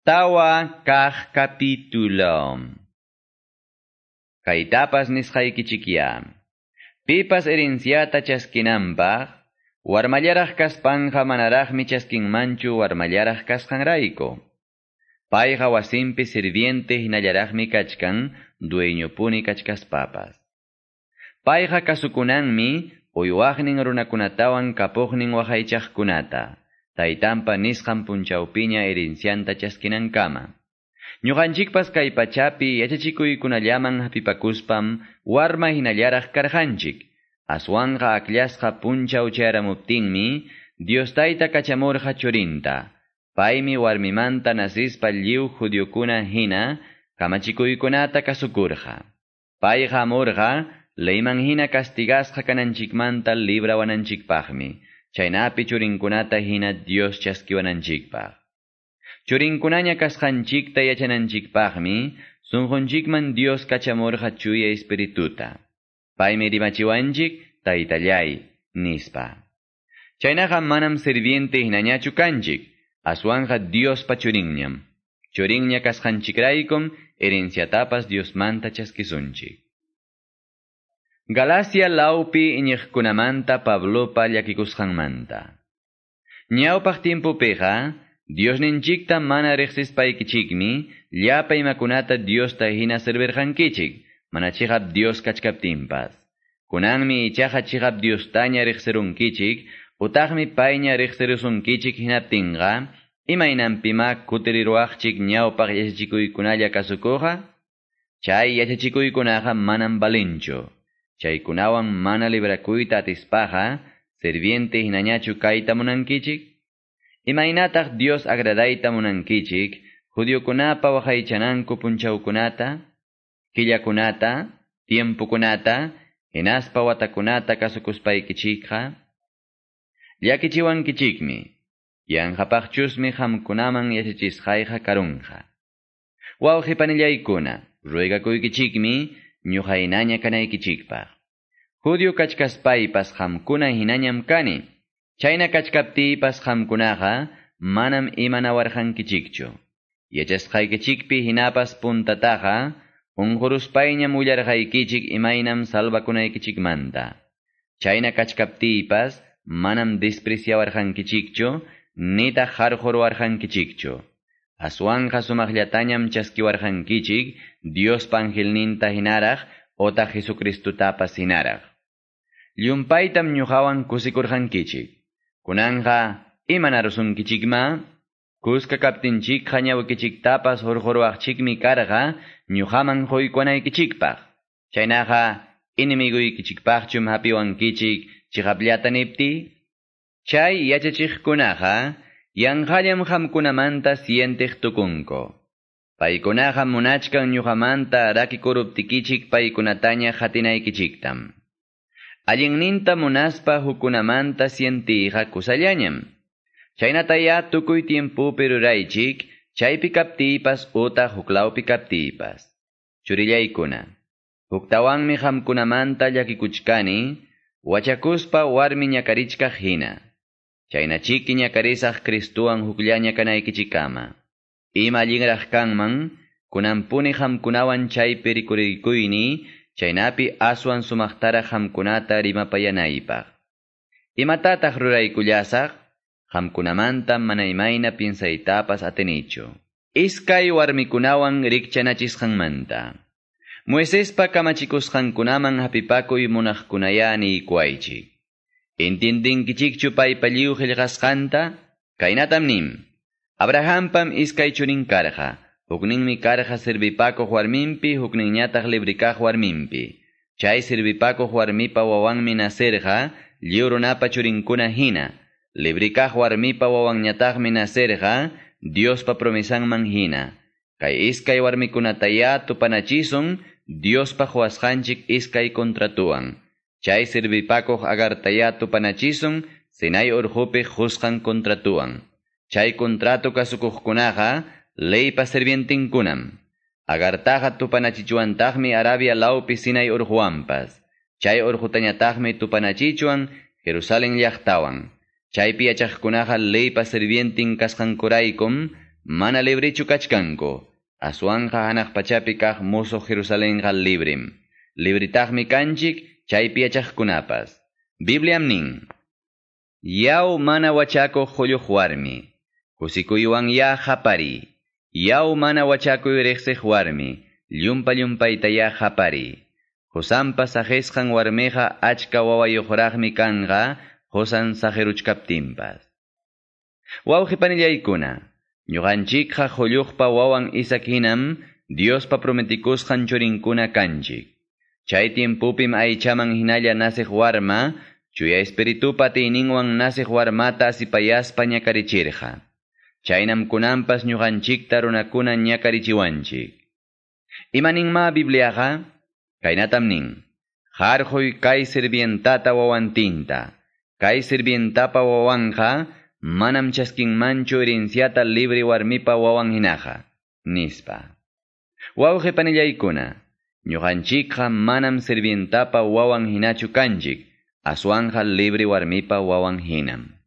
Tawa kah capítulo. Kaitapas nisqaykichikya. Pipas herenciata chaskinanpaq, warmallaraq kaspanja manaraqmi chaskinmanchu warmallaraq kasqanrayku. Payqa wasimpi sirviente hinallaraqmi kachkan, dueñopuni kachkaspapas. Payqa kasukunanmi, uywaqnin runakunatawan kapuqnin waqaychaqkunata. Taytampa nisqan punchawpiña herencianta chaskinankama. Ñuqanchikpas kay pachapi yachachikuykunallaman hapipakuspam warma hinallaraq karqanchik. Aswanqa akllashqa punchaw charamuptinmi Dios tayta kachamurqa churinta. Paymi warmimanta nasispa lliw judiokuna hina kamachikuykunata kasukurqa. Payqa amurqa leyman hina castigasqa kananchikmanta librawananchikpaqmi. Chaynapi churinkunata hina Dios chaskiwananchikpaq. Churinkunaña kasqanchikta yachananchikpaqmi, sunqunchikman Dios kachamurqa chuya espirituta. Paymi rimachiwanchik taytallay, nispa. Chaynaqa manam sirviente hinañachu kanchik, aswanqa Dios pa churinñam. Churinña kasqanchikraykum herenciatapas Diosmanta chaskisunchik. Galacia laupi iñiqkunamanta Pablopa llakikusqanmanta. Ñawpaq timpupiqa, Diosninchikta mana riqsispaykichikmi, llapa imakunata Diosta hina servirqankichik, mana chihab Dios kachkaptinpas. Kunanmi ichaqa chihab Diostaña riqsirunkichik, utaqmi payña riqsirisunkichik hinaptinqa, imaynanpima kutiriruaqchik ñawpaq yachachikuykunalla kasukuqa? Chay yachachikuykunaqa manam balinchu. Chaykunawan mana librakuyta atispaqa, sirviente hinañachu kayta munankichik? Imaynataq Dios agradayta munankichik, judiokunapa waqaychananku punchawkunata, killakunata, tiempukunata, hinaspa watakunata kasukuspaykichikqa, llakichiwankichikmi, yanqapaqchusmi hamkunaman yachachisqayqa karunqa. Wawqipanillaykuna, ruegakuykichikmi, ñuqaynaña kanaykichikpaq. Judio kachkaspaypas hamkuna hinañam kani, chayna kachkaptiypas hamkunaqa manam imanawarqankichikchu. Yachasqaykichikpi hinapas puntataqa, unquruspayñam willarqaykichik imaynam salvakunaykichikmanta. Chayna kachkaptiypas manam despreciawarqankichikchu, nita harqurwarqankichikchu. Aswanqa sumaqllatañam Dios pangelninta hinaraq, ota Jesucristutapas hinaraq. Llumpaytam ñuqawan kusikurqankichik. Kunanqa imanarusunkichikma, kuska kaptinchikqa ñawikichiktapas hurqurwaqchikmi karqa, ñuqaman quykunaykichikpaq. Chaynaqa inimiguykichikpaqchum hapiwankichik chiqapllata nipti. Chay yachachiqkunaqa yanqallam hamkunamanta sientiq tukunku. Paykunaqa munachkan ñuqamanta rakikuruptikichik paykunataña hatinaykichiktam. Allinninta munaspa hukunamanta sientiqa kusallañam. Chaynataya tukuy tiempupi ruraychik, chaypi kaptipas uta huklawpi kaptipas. Churillaykuna, huktawanmi hamkunamanta llakikuchkani, wachakuspa warmi ñakarichkaq hina. Chaynachiki ñakarisaq Kristuwan hukllaña. Ima allinraq kanman, kunampuni hamkunawan chaypi rikurikuyni, chaynapi aswan sumaqtara hamkunata rimapayanaypaq. Imatataq ruraykullasaq, hamkunamanta mana imayna pinsaytapas atinichu. Iskay warmikunawan rikchanachisqanmanta. Moisespa kamachikusqankunaman hapipakuy munaqkunaya niykuaychik. Intindinkichikchu paypa lliw qillqasqanta, kaynatam nim. Abrahampam iskay churin karqa, hukninmi karqa sirvipakuq warminpi, hukninñataq librikaq warminpi. Chay sirvipakuq warmipa wawanmi naserqa, lliw runapa churinkuna hina. Librikaq warmipa wawanñataqmi naserqa, Diospa promisanman hina. Kay iskay warmikunataya tupanachisun, Diospa huasqanchik iskay kontratuan. Chay sirvipakuq agartaya tupanachisun, sinay urhupi husqan kontratuan. Chay kontratu kasukuqkunaqa, leypa sirvientinkunam. Agartaqa tupanachichuantaqmi Arabia laupi sinay urhuampas. Chay urhutañataqmi tupanachichuan Jerusalén llaqtawan. Chaypi yachaqkunaqa leypa sirvientin kasqankuraykum, mana librichu kachkanku. Aswanja hanaq pachapi kaq Jerusalenqa librim. Libritaqmi kanchik chaypi yachaqkunapas. Bibliam nin. Yaw mana wachako julluq warmi. Kusikuywan ya hapari. Yaw mana wachakuy riqsiq warmi. Llumpa llumpayta ya hapari. Josanpa sajesqan warmeqa achka wawayuqraqmi kanqa Josan sajeruchkaptinpas. Wawqipanillaykuna. Ñuqanchikqa julluqpa wawan Isaac hinam Diospa prometikusqan churinkuna kanchik. Chay tiempupim aychaman hinalla nasiq warma, chuya espiritupa tiyninwan nasiq warmata asipayaspa ñakarichirqa. Chaynam kunampas ñuqanchikta runakuna ñakarichiwanchik. Imaninma Bibliaqa, kaynatam nin, harjuy kay sirvientata wawantinta, kay sirvientapa wawanqa, manam chaskinmanchu herenciata libre warmipa wawan hinaqa, nispa. Wawqi panillaykuna, ñuqanchikqa manam sirvientapa wawan hinachu kanchik, aswanja libre warmipa wawan hinam.